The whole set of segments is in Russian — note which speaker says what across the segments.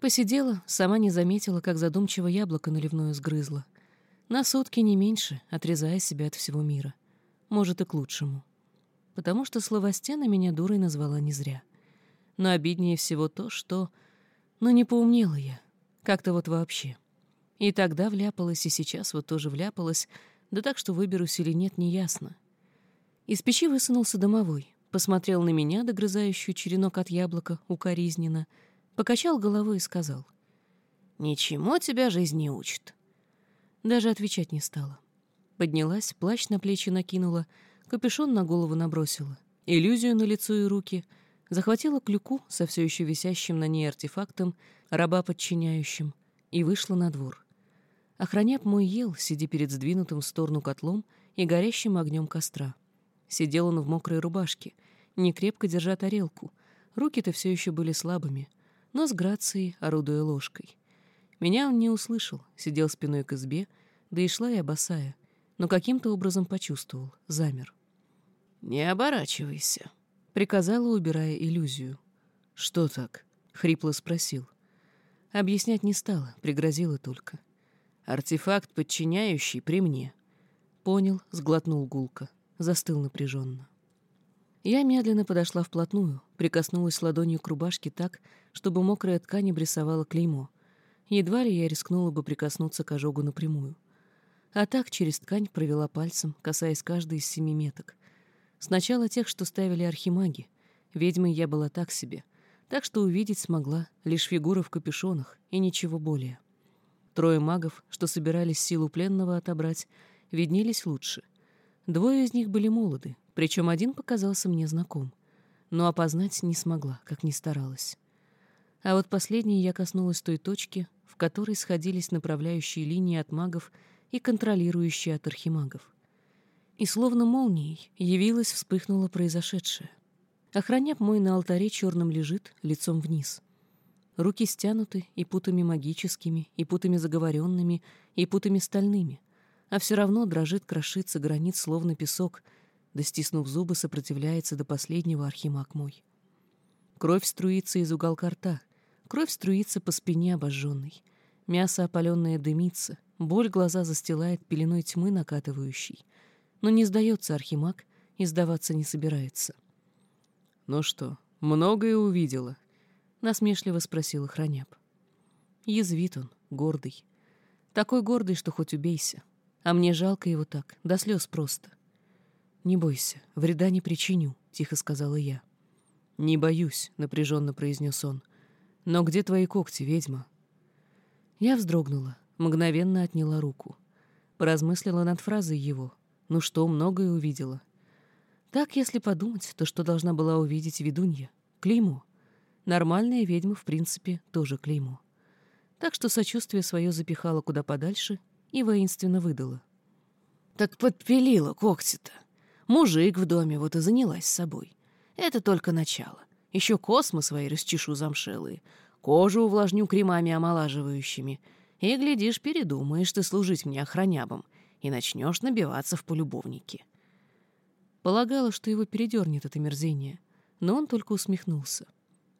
Speaker 1: Посидела, сама не заметила, как задумчиво яблоко наливное сгрызла. На сутки не меньше, отрезая себя от всего мира. Может, и к лучшему. Потому что Словостена меня дурой назвала не зря. Но обиднее всего то, что... Ну, не поумнела я. Как-то вот вообще. И тогда вляпалась, и сейчас вот тоже вляпалась, да так, что выберусь или нет, неясно. Из печи высунулся домовой, посмотрел на меня, догрызающую черенок от яблока, укоризненно, покачал головой и сказал. «Ничему тебя жизнь не учит. Даже отвечать не стала. Поднялась, плащ на плечи накинула, капюшон на голову набросила, иллюзию на лицо и руки, захватила клюку со все еще висящим на ней артефактом, раба подчиняющим, и вышла на двор. Охраняп мой ел, сидя перед сдвинутым в сторону котлом и горящим огнем костра. Сидел он в мокрой рубашке, не крепко держа тарелку. Руки-то все еще были слабыми, но с грацией орудуя ложкой. Меня он не услышал, сидел спиной к избе, да и шла я босая, но каким-то образом почувствовал, замер. «Не оборачивайся», — приказала, убирая иллюзию. «Что так?» — хрипло спросил. Объяснять не стала, пригрозила только. «Артефакт, подчиняющий, при мне». Понял, сглотнул гулко, застыл напряженно. Я медленно подошла вплотную, прикоснулась ладонью к рубашке так, чтобы мокрая ткань обрисовала клеймо — Едва ли я рискнула бы прикоснуться к ожогу напрямую. А так через ткань провела пальцем, касаясь каждой из семи меток. Сначала тех, что ставили архимаги. Ведьмой я была так себе, так что увидеть смогла лишь фигуры в капюшонах и ничего более. Трое магов, что собирались силу пленного отобрать, виднелись лучше. Двое из них были молоды, причем один показался мне знаком. Но опознать не смогла, как ни старалась. А вот последней я коснулась той точки, в которой сходились направляющие линии от магов и контролирующие от архимагов. И словно молнией явилась, вспыхнуло произошедшее. Охраняк мой на алтаре черным лежит, лицом вниз. Руки стянуты и путами магическими, и путами заговоренными, и путами стальными, а все равно дрожит, крошится гранит, словно песок, да, стиснув зубы, сопротивляется до последнего архимаг мой. Кровь струится из уголка рта, Кровь струится по спине обожженной. Мясо опаленное дымится, боль глаза застилает пеленой тьмы накатывающей. Но не сдается Архимаг и сдаваться не собирается. «Ну что, многое увидела?» — насмешливо спросил охраняп. Язвит он, гордый. Такой гордый, что хоть убейся. А мне жалко его так, до слез просто. «Не бойся, вреда не причиню», — тихо сказала я. «Не боюсь», — напряженно произнес он. «Но где твои когти, ведьма?» Я вздрогнула, мгновенно отняла руку. Поразмыслила над фразой его. Ну что, многое увидела. Так, если подумать, то что должна была увидеть ведунья? Клеймо. Нормальная ведьма, в принципе, тоже клеймо. Так что сочувствие свое запихала куда подальше и воинственно выдала. «Так подпилила когти-то. Мужик в доме вот и занялась собой. Это только начало. Еще космы свои расчешу замшелые, кожу увлажню кремами омолаживающими. И, глядишь, передумаешь ты служить мне охранябом и начнешь набиваться в полюбовники. Полагала, что его передернет это мерзение, но он только усмехнулся,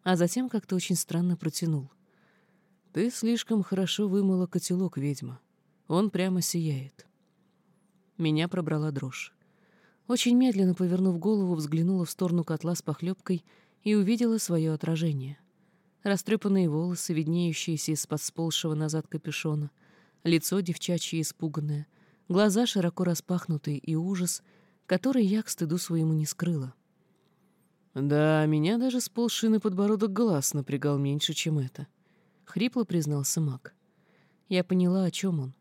Speaker 1: а затем как-то очень странно протянул. «Ты слишком хорошо вымыла котелок, ведьма. Он прямо сияет». Меня пробрала дрожь. Очень медленно повернув голову, взглянула в сторону котла с похлебкой и увидела свое отражение. Растрепанные волосы, виднеющиеся из-под сползшего назад капюшона, лицо девчачье испуганное, глаза широко распахнутые и ужас, который я к стыду своему не скрыла. «Да, меня даже сползший на подбородок глаз напрягал меньше, чем это», — хрипло признался маг. Я поняла, о чем он.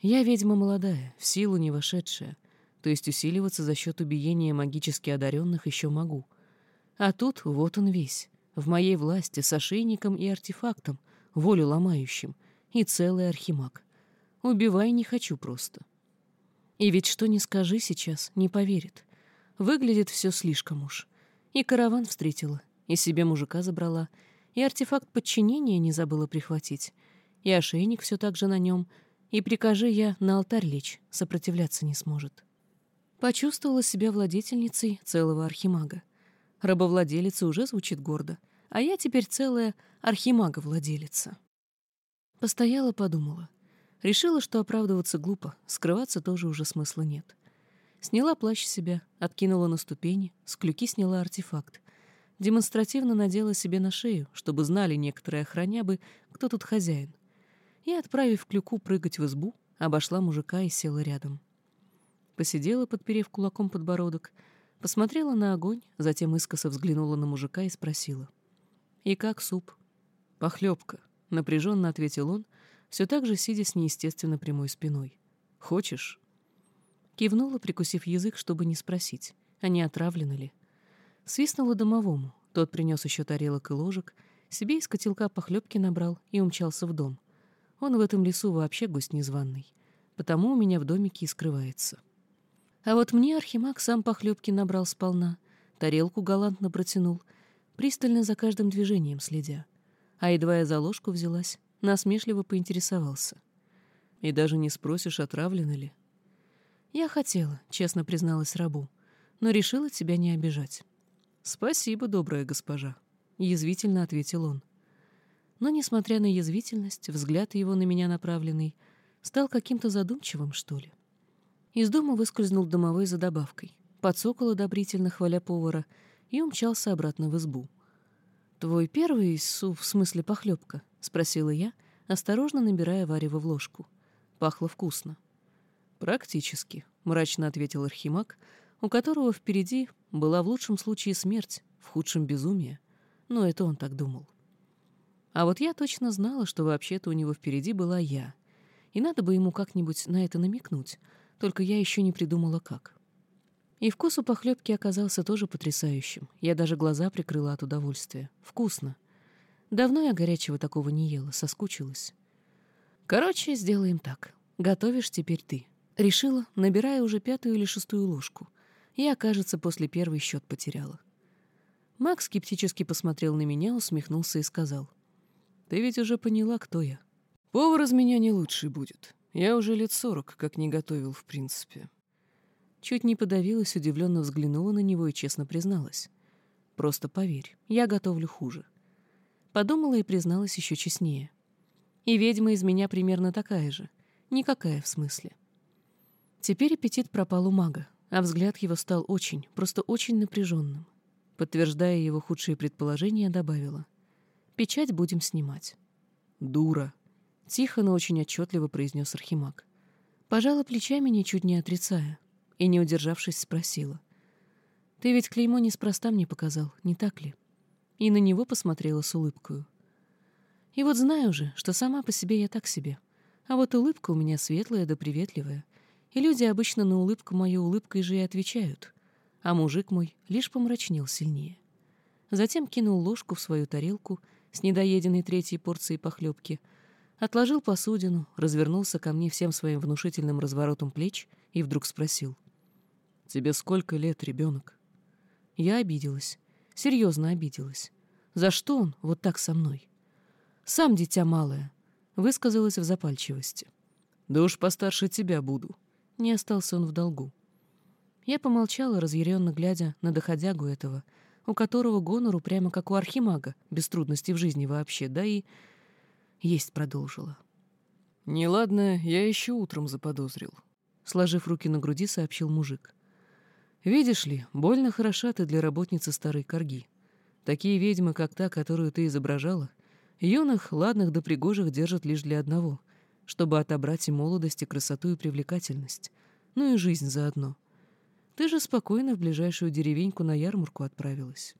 Speaker 1: Я ведьма молодая, в силу не вошедшая, то есть усиливаться за счет убиения магически одаренных еще могу — а тут вот он весь, в моей власти с ошейником и артефактом, волю ломающим, и целый архимаг. Убивай не хочу просто. И ведь что ни скажи сейчас, не поверит. Выглядит все слишком уж. И караван встретила, и себе мужика забрала, и артефакт подчинения не забыла прихватить, и ошейник все так же на нем, и прикажи я на алтарь лечь, сопротивляться не сможет. Почувствовала себя владетельницей целого архимага. Рабовладелица уже звучит гордо, а я теперь целая архимага-владелица. Постояла, подумала. Решила, что оправдываться глупо, скрываться тоже уже смысла нет. Сняла плащ себя, откинула на ступени, с клюки сняла артефакт. Демонстративно надела себе на шею, чтобы знали некоторые охранябы, кто тут хозяин. И, отправив клюку прыгать в избу, обошла мужика и села рядом. Посидела, подперев кулаком подбородок, посмотрела на огонь, затем искоса взглянула на мужика и спросила. «И как суп?» «Похлебка», — напряженно ответил он, все так же сидя с неестественно прямой спиной. «Хочешь?» Кивнула, прикусив язык, чтобы не спросить, а не отравлено ли. Свистнула домовому. Тот принес еще тарелок и ложек, себе из котелка похлебки набрал и умчался в дом. Он в этом лесу вообще гость незваный, потому у меня в домике и скрывается. А вот мне Архимаг сам похлебки набрал сполна, тарелку галантно протянул, пристально за каждым движением следя. А едва я за ложку взялась, насмешливо поинтересовался. «И даже не спросишь, отравлено ли?» «Я хотела», — честно призналась рабу, «но решила тебя не обижать». «Спасибо, добрая госпожа», — язвительно ответил он. Но, несмотря на язвительность, взгляд его на меня направленный стал каким-то задумчивым, что ли. Из дома выскользнул домовой за добавкой, подсокол одобрительно хваля повара и умчался обратно в избу. «Твой первый суп, в смысле похлебка?» — спросила я, осторожно набирая варево в ложку. Пахло вкусно. «Практически», — мрачно ответил Архимаг, у которого впереди была в лучшем случае смерть, в худшем безумие. Но это он так думал. А вот я точно знала, что вообще-то у него впереди была я. И надо бы ему как-нибудь на это намекнуть — только я еще не придумала, как. И вкус у похлебки оказался тоже потрясающим. Я даже глаза прикрыла от удовольствия. Вкусно. Давно я горячего такого не ела, соскучилась. Короче, сделаем так. Готовишь теперь ты. Решила, набирая уже пятую или шестую ложку. Я, кажется, после первой счет потеряла. Макс скептически посмотрел на меня, усмехнулся и сказал. «Ты ведь уже поняла, кто я. Повар из меня не лучший будет. Я уже лет сорок, как не готовил, в принципе. Чуть не подавилась, удивленно взглянула на него и честно призналась. Просто поверь, я готовлю хуже. Подумала и призналась еще честнее. И ведьма из меня примерно такая же. Никакая в смысле. Теперь аппетит пропал у мага, а взгляд его стал очень, просто очень напряженным. Подтверждая его худшие предположения, добавила. «Печать будем снимать». «Дура», Тихо, но очень отчетливо произнес Архимаг. Пожала плечами, ничуть не отрицая, и, не удержавшись, спросила. «Ты ведь клеймо неспроста мне показал, не так ли?» И на него посмотрела с улыбкой. И вот знаю же, что сама по себе я так себе. А вот улыбка у меня светлая да приветливая. И люди обычно на улыбку мою улыбкой же и отвечают. А мужик мой лишь помрачнел сильнее. Затем кинул ложку в свою тарелку с недоеденной третьей порцией похлебки — Отложил посудину, развернулся ко мне всем своим внушительным разворотом плеч и вдруг спросил. «Тебе сколько лет, ребенок?» Я обиделась. Серьезно обиделась. За что он вот так со мной? «Сам дитя малое», — высказалась в запальчивости. «Да уж постарше тебя буду». Не остался он в долгу. Я помолчала, разъяренно глядя на доходягу этого, у которого гонору прямо как у архимага, без трудностей в жизни вообще, да и есть продолжила. «Неладное я еще утром заподозрил», — сложив руки на груди, сообщил мужик. «Видишь ли, больно хороша ты для работницы старой корги. Такие ведьмы, как та, которую ты изображала, юных, ладных да пригожих держат лишь для одного, чтобы отобрать и молодость, и красоту, и привлекательность, ну и жизнь заодно. Ты же спокойно в ближайшую деревеньку на ярмарку отправилась».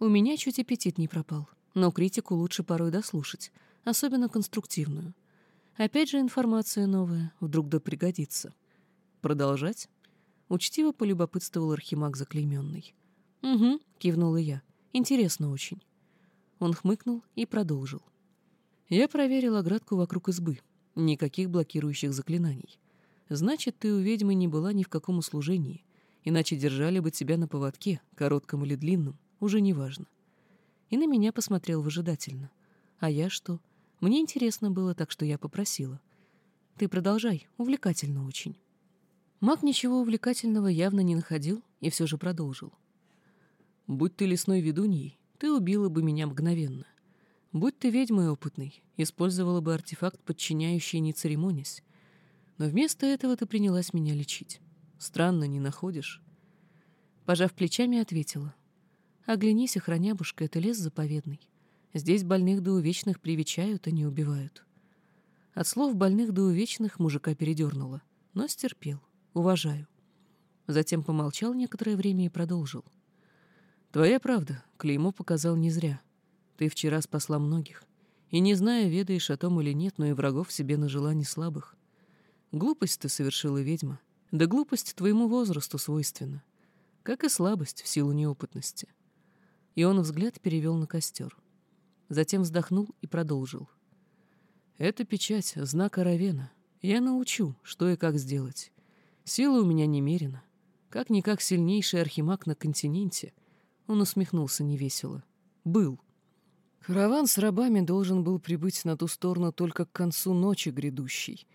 Speaker 1: У меня чуть аппетит не пропал, но критику лучше порой дослушать — особенно конструктивную. Опять же информация новая, вдруг да пригодится. Продолжать? Учтиво полюбопытствовал Архимаг заклейменный. «Угу», — кивнула я. «Интересно очень». Он хмыкнул и продолжил. «Я проверил оградку вокруг избы. Никаких блокирующих заклинаний. Значит, ты у ведьмы не была ни в каком услужении, иначе держали бы тебя на поводке, коротком или длинном, уже неважно». И на меня посмотрел выжидательно. «А я что?» Мне интересно было, так что я попросила. «Ты продолжай, увлекательно очень». Маг ничего увлекательного явно не находил и все же продолжил. «Будь ты лесной ведуньей, ты убила бы меня мгновенно. Будь ты ведьмой опытной, использовала бы артефакт, подчиняющий не церемонясь. Но вместо этого ты принялась меня лечить. Странно, не находишь?» Пожав плечами, ответила. «Оглянись, охранябушка, это лес заповедный. Здесь больных до увечных привечают, а не убивают». От слов больных до увечных мужика передернуло, но стерпел. Уважаю. Затем помолчал некоторое время и продолжил. «Твоя правда, клеймо показал не зря. Ты вчера спасла многих. И не знаю, ведаешь о том или нет, но и врагов себе нажила не слабых. Глупость ты совершила, ведьма. Да глупость твоему возрасту свойственна. Как и слабость в силу неопытности». И он взгляд перевел на костер. Затем вздохнул и продолжил. «Это печать, знак Аравена. Я научу, что и как сделать. Сила у меня немерена. Как-никак сильнейший архимаг на континенте. Он усмехнулся невесело. Был. Караван с рабами должен был прибыть на ту сторону только к концу ночи грядущей.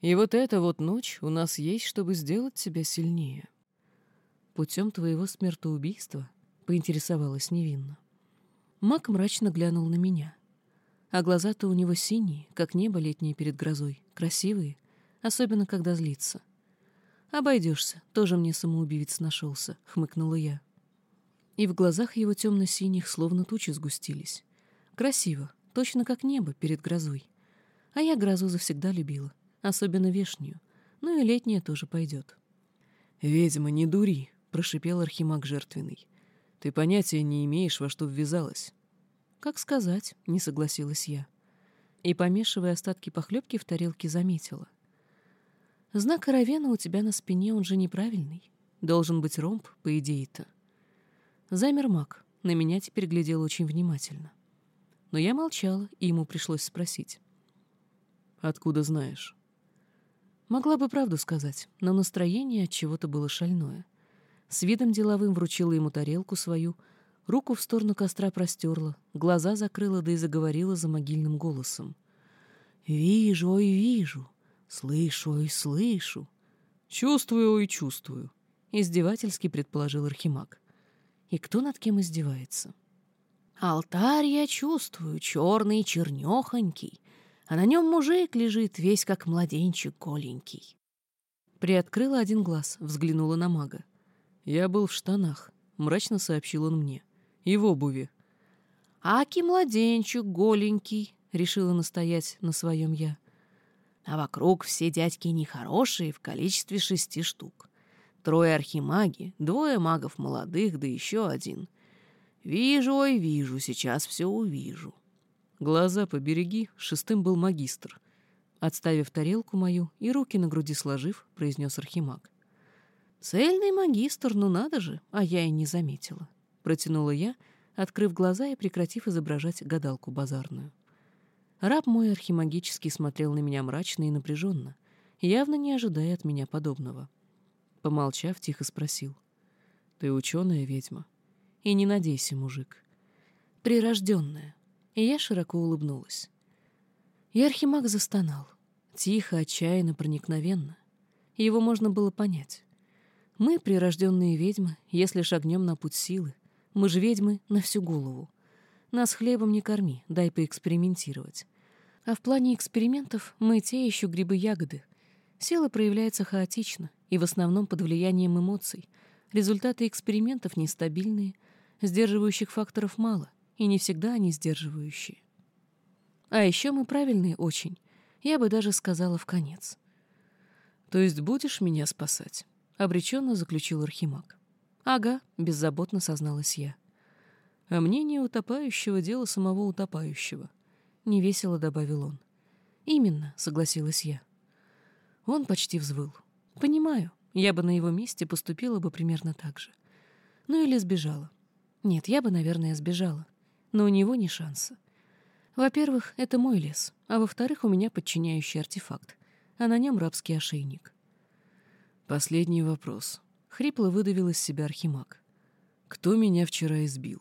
Speaker 1: И вот эта вот ночь у нас есть, чтобы сделать тебя сильнее. Путем твоего смертоубийства поинтересовалась невинно. Мак мрачно глянул на меня. А глаза-то у него синие, как небо летнее перед грозой, красивые, особенно когда злится — «Обойдешься, тоже мне самоубивец нашелся», — хмыкнула я. И в глазах его темно-синих словно тучи сгустились. Красиво, точно как небо перед грозой. А я грозу завсегда любила, особенно вешнюю, ну и летняя тоже пойдет. «Ведьма, не дури», — прошипел архимаг жертвенный. «Ты понятия не имеешь, во что ввязалась». «Как сказать?» — не согласилась я. И, помешивая остатки похлебки в тарелке, заметила. Знак Равена у тебя на спине, он же неправильный. Должен быть ромб, по идее-то. Замер маг, на меня теперь глядел очень внимательно. Но я молчала, и ему пришлось спросить. «Откуда знаешь?» Могла бы правду сказать, но настроение от чего-то было шальное. С видом деловым вручила ему тарелку свою, руку в сторону костра простерла, глаза закрыла, да и заговорила за могильным голосом. «Вижу, ой, вижу, «Слышу и слышу». «Чувствую и чувствую», — издевательски предположил Архимаг. «И кто над кем издевается?» «Алтарь я чувствую, черный, чернёхонький, а на нем мужик лежит, весь как младенчик голенький». Приоткрыла один глаз, взглянула на мага. «Я был в штанах», — мрачно сообщил он мне. «И в обуви». «Аки младенчик голенький», — решила настоять на своем я а вокруг все дядьки нехорошие в количестве шести штук. Трое архимаги, двое магов молодых, да еще один. Вижу, ой, вижу, сейчас все увижу. Глаза побереги, шестым был магистр. Отставив тарелку мою и руки на груди сложив, произнес архимаг. «Цельный магистр, ну надо же, а я и не заметила», — протянула я, открыв глаза и прекратив изображать гадалку базарную. Раб мой архимагически смотрел на меня мрачно и напряженно, явно не ожидая от меня подобного. Помолчав, тихо спросил. «Ты ученая ведьма?» «И не надейся, мужик». «Прирожденная». И я широко улыбнулась. И архимаг застонал. Тихо, отчаянно, проникновенно. Его можно было понять. Мы, прирожденные ведьмы, если шагнем на путь силы, мы же ведьмы на всю голову. Нас хлебом не корми, дай поэкспериментировать. А в плане экспериментов мы те еще грибы-ягоды. Сила проявляется хаотично и в основном под влиянием эмоций. Результаты экспериментов нестабильные, сдерживающих факторов мало, и не всегда они сдерживающие. А еще мы правильные очень, я бы даже сказала в конец. «То есть будешь меня спасать?» — обреченно заключил Архимаг. «Ага», — беззаботно созналась я а мнение утопающего — дело самого утопающего», — невесело добавил он. «Именно», — согласилась я. Он почти взвыл. «Понимаю, я бы на его месте поступила бы примерно так же. Ну или сбежала. Нет, я бы, наверное, сбежала. Но у него не шанса. Во-первых, это мой лес, а во-вторых, у меня подчиняющий артефакт, а на нем рабский ошейник». «Последний вопрос», — хрипло выдавил из себя Архимаг. «Кто меня вчера избил?»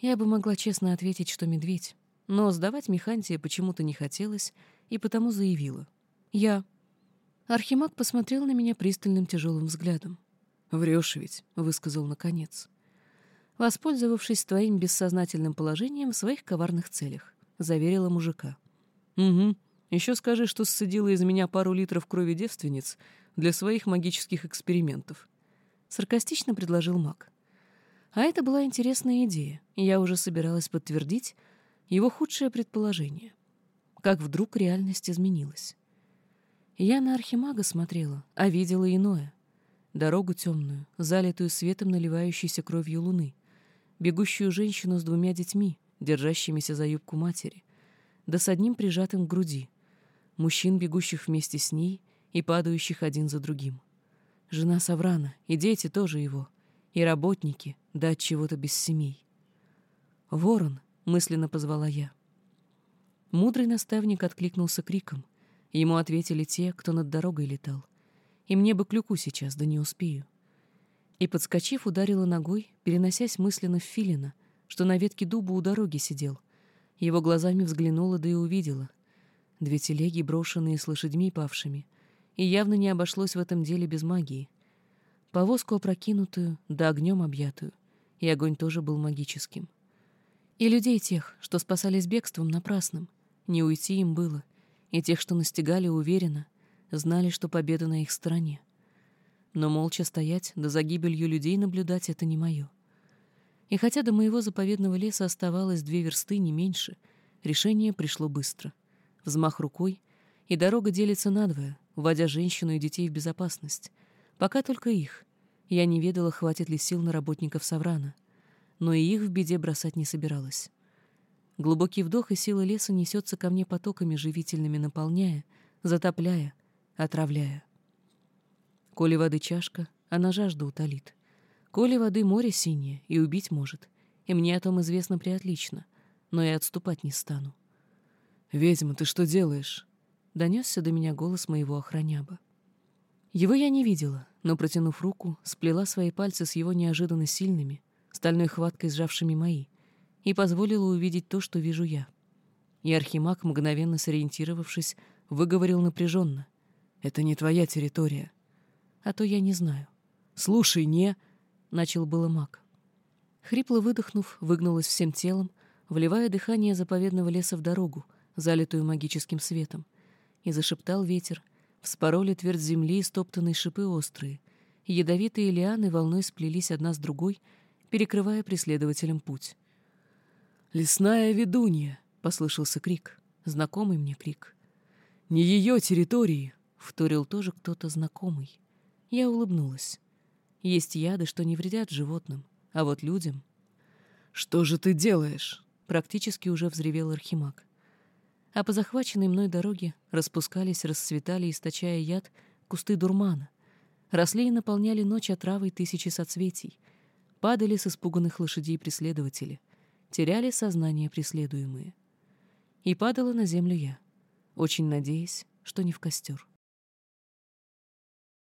Speaker 1: Я бы могла честно ответить, что медведь, но сдавать Механтия почему-то не хотелось, и потому заявила. «Я». Архимаг посмотрел на меня пристальным тяжелым взглядом. «Врешь ведь», — высказал наконец. Воспользовавшись твоим бессознательным положением в своих коварных целях», — заверила мужика. «Угу. Еще скажи, что ссадила из меня пару литров крови девственниц для своих магических экспериментов», — саркастично предложил маг. А это была интересная идея, и я уже собиралась подтвердить его худшее предположение. Как вдруг реальность изменилась. Я на архимага смотрела, а видела иное. Дорогу темную, залитую светом наливающейся кровью луны, бегущую женщину с двумя детьми, держащимися за юбку матери, да с одним прижатым к груди, мужчин, бегущих вместе с ней и падающих один за другим. Жена Саврана, и дети тоже его, и работники, да от чего-то без семей. «Ворон!» — мысленно позвала я. Мудрый наставник откликнулся криком. Ему ответили те, кто над дорогой летал. И мне бы клюку сейчас, да не успею. И, подскочив, ударила ногой, переносясь мысленно в филина, что на ветке дуба у дороги сидел. Его глазами взглянула, да и увидела. Две телеги, брошенные с лошадьми павшими. И явно не обошлось в этом деле без магии. Повозку опрокинутую, да огнем объятую. И огонь тоже был магическим. И людей тех, что спасались бегством напрасным. Не уйти им было. И тех, что настигали уверенно, знали, что победа на их стороне. Но молча стоять, да за гибелью людей наблюдать — это не мое. И хотя до моего заповедного леса оставалось две версты, не меньше, решение пришло быстро. Взмах рукой, и дорога делится надвое, вводя женщину и детей в безопасность. Пока только их. Я не ведала, хватит ли сил на работников Саврана. Но и их в беде бросать не собиралась. Глубокий вдох, и сила леса несется ко мне потоками живительными, наполняя, затопляя, отравляя. Коли воды чашка, она жажду утолит. Коли воды море синее, и убить может. И мне о том известно приотлично, но и отступать не стану. «Ведьма, ты что делаешь?» — донесся до меня голос моего охраняба. Его я не видела, но, протянув руку, сплела свои пальцы с его неожиданно сильными, стальной хваткой сжавшими мои, и позволила увидеть то, что вижу я. И Архимаг, мгновенно сориентировавшись, выговорил напряженно. «Это не твоя территория а то я не знаю. Слушай, не...» — начал было маг. Хрипло выдохнув, выгнулась всем телом, вливая дыхание заповедного леса в дорогу, залитую магическим светом, и зашептал ветер, вспороли твердь земли и стоптанные шипы острые, ядовитые лианы волной сплелись одна с другой, перекрывая преследователям путь. «Лесная ведунья!» — послышался крик, знакомый мне крик. «Не ее территории!» — вторил тоже кто-то знакомый. Я улыбнулась. Есть яды, что не вредят животным, а вот людям... «Что же ты делаешь?» — практически уже взревел Архимаг. А по захваченной мной дороге распускались, расцветали, источая яд, кусты дурмана. Росли и наполняли ночь отравой тысячи соцветий. Падали с испуганных лошадей преследователи. Теряли сознание преследуемые. И падала на землю я, очень надеясь, что не в костер.